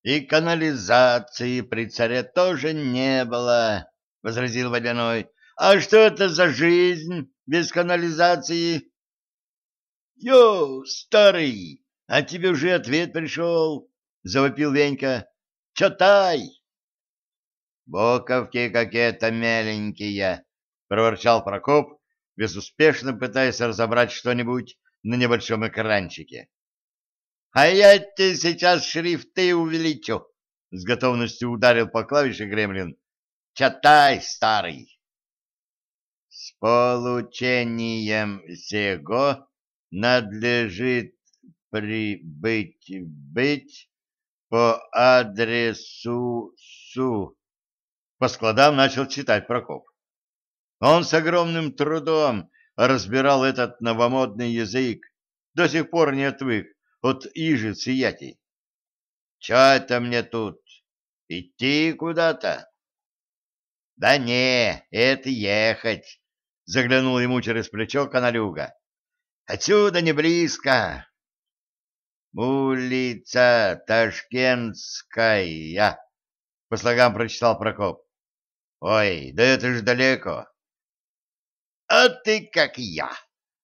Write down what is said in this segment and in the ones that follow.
— И канализации при царе тоже не было, — возразил Водяной. — А что это за жизнь без канализации? — Йо, старый, а тебе уже ответ пришел, — завопил Венька. — Читай. — Боковки какие-то меленькие, — проворчал Прокоп, безуспешно пытаясь разобрать что-нибудь на небольшом экранчике. А я тебе сейчас шрифты увеличу. С готовностью ударил по клавише Гремлин. Читай, старый. С получением сего надлежит прибыть быть по адресу СУ. По складам начал читать Прокоп. Он с огромным трудом разбирал этот новомодный язык, до сих пор не отвык от иже сиятей. Че это мне тут? Идти куда-то? Да не, это ехать, заглянул ему через плечо каналюга. Отсюда не близко. Улица Ташкентская, по слогам прочитал Прокоп. Ой, да это же далеко. А ты как я,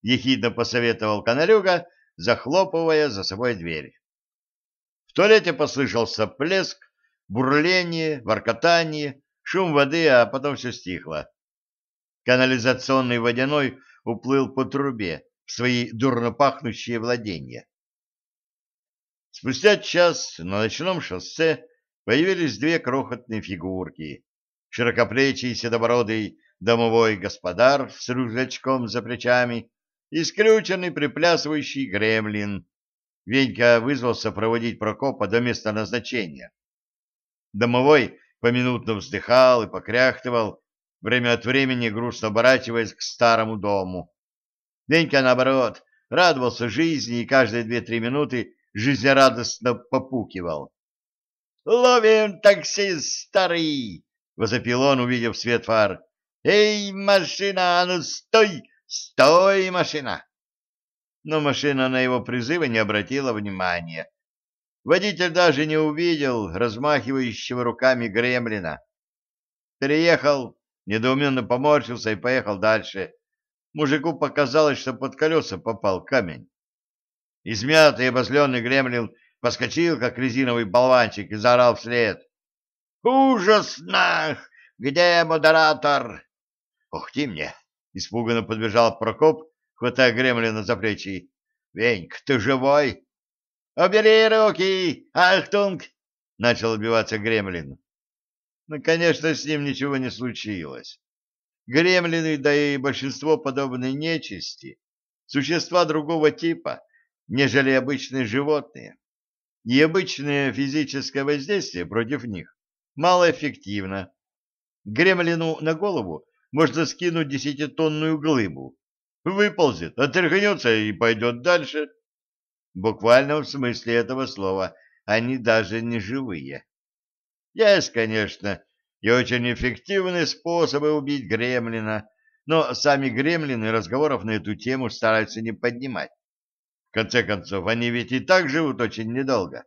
ехидно посоветовал каналюга захлопывая за собой дверь. В туалете послышался плеск, бурление, воркотание, шум воды, а потом все стихло. Канализационный водяной уплыл по трубе в свои дурно пахнущие владения. Спустя час на ночном шоссе появились две крохотные фигурки. Широкоплечий седобородый домовой господар с рюкзачком за плечами и скрюченный приплясывающий гремлин. Венька вызвался проводить Прокопа до места назначения. Домовой поминутно вздыхал и покряхтывал, время от времени грустно оборачиваясь к старому дому. Венька, наоборот, радовался жизни и каждые две-три минуты жизнерадостно попукивал. «Ловим таксист старый!» — возопил он, увидев свет фар. «Эй, машина, а ну стой! «Стой, машина!» Но машина на его призывы не обратила внимания. Водитель даже не увидел размахивающего руками гремлина. Переехал, недоуменно поморщился и поехал дальше. Мужику показалось, что под колеса попал камень. Измятый и обозленный гремлин поскочил, как резиновый болванчик, и заорал вслед. «Ужасно! Где модератор?» «Ух ты мне! Испуганно подбежал Прокоп, хватая гремлина за плечи. — Веньк, ты живой? — Убери руки! Ахтунг! — начал отбиваться гремлин. Ну, конечно, с ним ничего не случилось. Гремлины, да и большинство подобной нечисти, существа другого типа, нежели обычные животные. И обычное физическое воздействие против них малоэффективно. Гремлину на голову можно скинуть десятитонную глыбу. Выползет, отряхнется и пойдет дальше. В буквальном смысле этого слова они даже не живые. Есть, конечно, и очень эффективные способы убить гремлина, но сами гремлины разговоров на эту тему стараются не поднимать. В конце концов, они ведь и так живут очень недолго.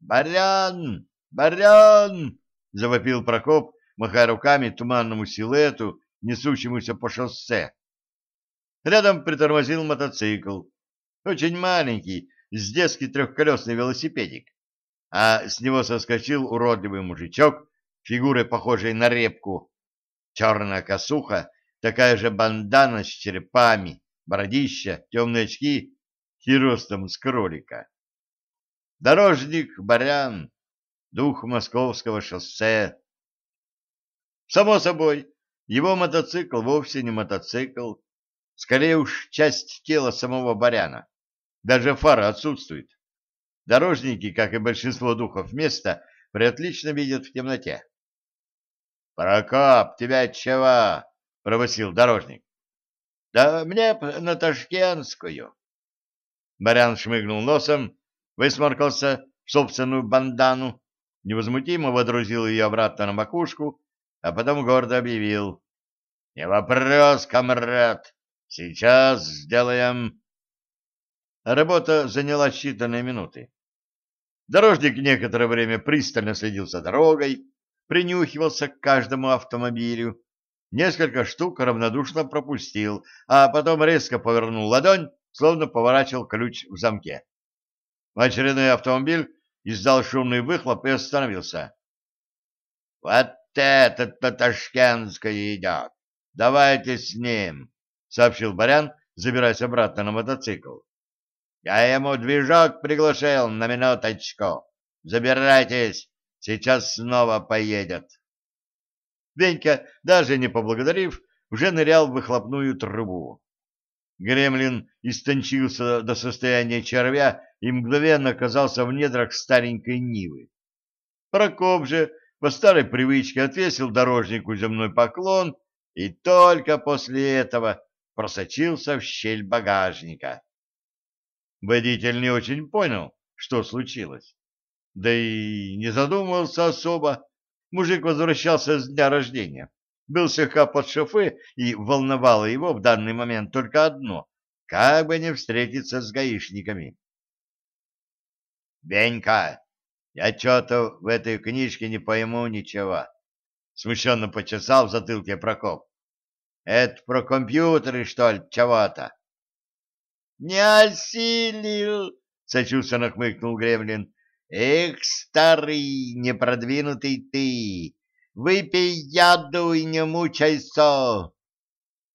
«Барян! Барян!» — завопил Прокоп, махая руками туманному силуэту, несущемуся по шоссе. Рядом притормозил мотоцикл, очень маленький, с детский трехколесный велосипедик, а с него соскочил уродливый мужичок, фигурой похожей на репку, черная косуха, такая же бандана с черепами, бородища, темные очки и с кролика. Дорожник Барян, дух московского шоссе, Само собой, его мотоцикл вовсе не мотоцикл, скорее уж часть тела самого баряна. Даже фара отсутствует. Дорожники, как и большинство духов места, приотлично видят в темноте. — Прокоп, тебя чего? — провосил дорожник. — Да мне на Ташкентскую. Барян шмыгнул носом, высморкался в собственную бандану, невозмутимо водрузил ее обратно на макушку а потом гордо объявил. — Не вопрос, комрад, сейчас сделаем. Работа заняла считанные минуты. Дорожник некоторое время пристально следил за дорогой, принюхивался к каждому автомобилю, несколько штук равнодушно пропустил, а потом резко повернул ладонь, словно поворачивал ключ в замке. Очередной автомобиль издал шумный выхлоп и остановился. — Вот этот-то Ташкентский идет! Давайте с ним! — сообщил Барян, забираясь обратно на мотоцикл. Я ему движок приглашил на минуточку. Забирайтесь, сейчас снова поедет. Венька, даже не поблагодарив, уже нырял в выхлопную трубу. Гремлин истончился до состояния червя и мгновенно оказался в недрах старенькой Нивы. Прокоп же по старой привычке отвесил дорожнику земной поклон и только после этого просочился в щель багажника. Водитель не очень понял, что случилось. Да и не задумывался особо. Мужик возвращался с дня рождения. Был слегка под шофе, и волновало его в данный момент только одно — как бы не встретиться с гаишниками. «Бенька, я что-то в этой книжке не пойму ничего», — смущенно почесал в затылке Прокоп. «Это про компьютеры, что ли, чего-то?» Не осилил, сочувственно хмыкнул Гремлин. Эх, старый, непродвинутый ты, выпей яду и не мучайся.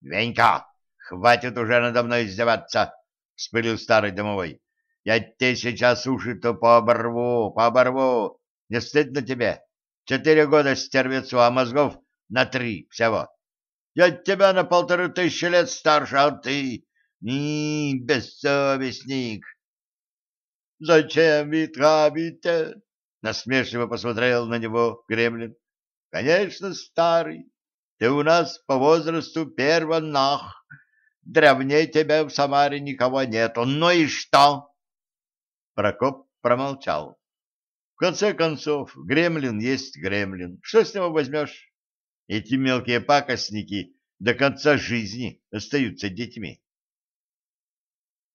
Венька, хватит уже надо мной издеваться, вспылил старый домовой. Я тебе сейчас уши-то пооборву, пооборву. Не стыдно тебе? Четыре года стервецу, а мозгов на три всего. Я тебя на полторы тысячи лет старше, а ты ни, бессовестник! — Зачем вы травите? — насмешливо посмотрел на него Кремлин. — Конечно, старый. Ты у нас по возрасту первонах. Древней тебя в Самаре никого нету. Ну и что? Прокоп промолчал. В конце концов, гремлин есть гремлин. Что с него возьмешь? Эти мелкие пакостники до конца жизни остаются детьми.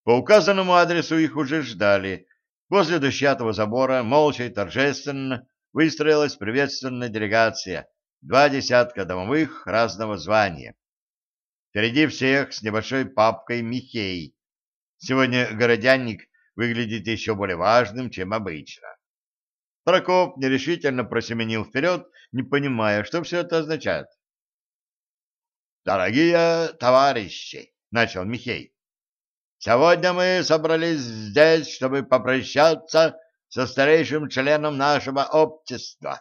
По указанному адресу их уже ждали. Возле дощатого забора, молча и торжественно, выстроилась приветственная делегация, два десятка домовых разного звания. Впереди всех с небольшой папкой Михей. Сегодня городянник выглядит еще более важным, чем обычно. Прокоп нерешительно просеменил вперед, не понимая, что все это означает. «Дорогие товарищи!» — начал Михей. Сегодня мы собрались здесь, чтобы попрощаться со старейшим членом нашего общества,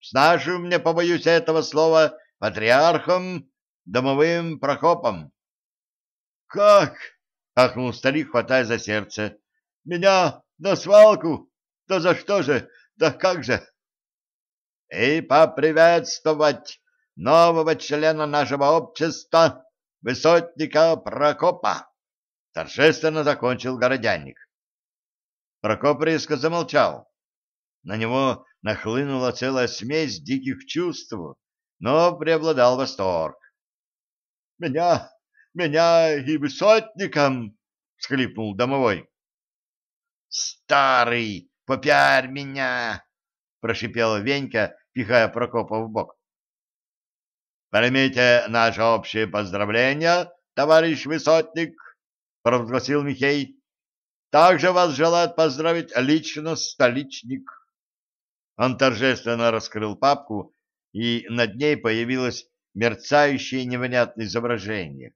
с нашим, не побоюсь этого слова, патриархом, домовым Прокопом. — Как? — ахнул старик, хватая за сердце. — Меня на свалку? Да за что же? Да как же? — И поприветствовать нового члена нашего общества, высотника Прокопа торжественно закончил городянник. Прокоп резко замолчал. На него нахлынула целая смесь диких чувств, но преобладал восторг. — Меня, меня и высотником! — всхлипнул домовой. — Старый, попярь меня! — прошипела Венька, пихая Прокопа в бок. — Примите наше общее поздравление, товарищ высотник! провозгласил Михей. Также вас желает поздравить лично столичник. Он торжественно раскрыл папку, и над ней появилось мерцающее невнятное изображение.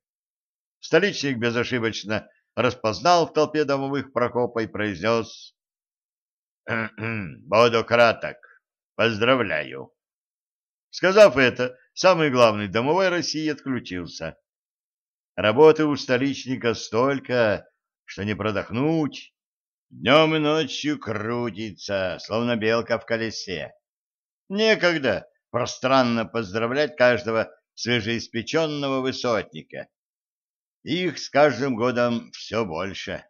Столичник безошибочно распознал в толпе домовых Прокопа и произнес «Буду краток. Поздравляю». Сказав это, самый главный домовой России отключился. Работы у столичника столько, что не продохнуть. Днем и ночью крутится, словно белка в колесе. Некогда пространно поздравлять каждого свежеиспеченного высотника. Их с каждым годом все больше.